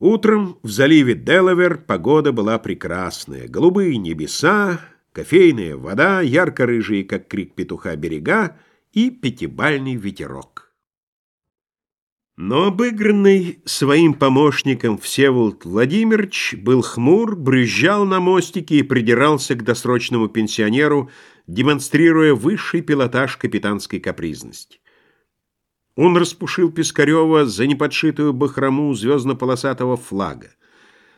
Утром в заливе Делавер погода была прекрасная. Голубые небеса, кофейная вода, ярко-рыжие, как крик петуха, берега и пятибальный ветерок. Но обыгранный своим помощником Всеволод Владимирович был хмур, брюзжал на мостике и придирался к досрочному пенсионеру, демонстрируя высший пилотаж капитанской капризности. Он распушил Пискарева за неподшитую бахрому звездно-полосатого флага.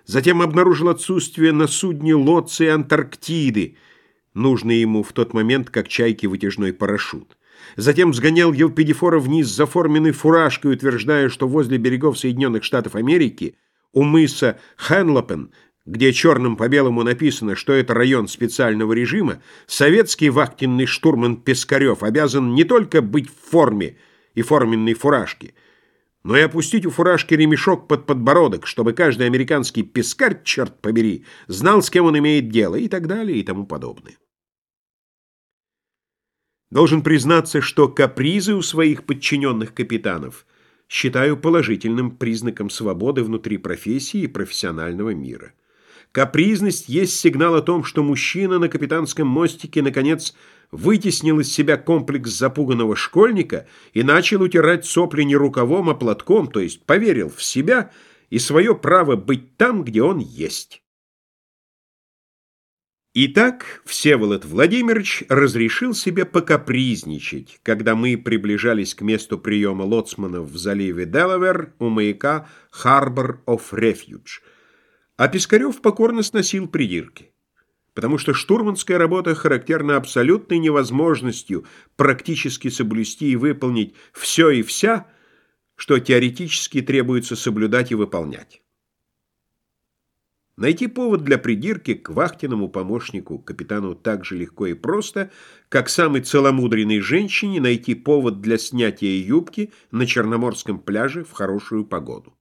Затем обнаружил отсутствие на судне лодцы Антарктиды, нужный ему в тот момент, как чайки вытяжной парашют. Затем сгонял Елпидифора вниз за форменной фуражкой, утверждая, что возле берегов Соединенных Штатов Америки у мыса Хенлопен, где черным по белому написано, что это район специального режима, советский вахтенный штурман Пискарев обязан не только быть в форме, и форменной фуражки, но и опустить у фуражки ремешок под подбородок, чтобы каждый американский пескарь, черт побери, знал, с кем он имеет дело, и так далее, и тому подобное. Должен признаться, что капризы у своих подчиненных капитанов считаю положительным признаком свободы внутри профессии и профессионального мира. Капризность есть сигнал о том, что мужчина на капитанском мостике, наконец, вытеснил из себя комплекс запуганного школьника и начал утирать сопли не рукавом, а платком, то есть поверил в себя и свое право быть там, где он есть. Итак, Всеволод Владимирович разрешил себе покапризничать, когда мы приближались к месту приема лоцманов в заливе Делавер у маяка Harbor of Refuge, а Пискарев покорно сносил придирки потому что штурманская работа характерна абсолютной невозможностью практически соблюсти и выполнить все и вся, что теоретически требуется соблюдать и выполнять. Найти повод для придирки к вахтенному помощнику капитану так же легко и просто, как самой целомудренной женщине найти повод для снятия юбки на Черноморском пляже в хорошую погоду.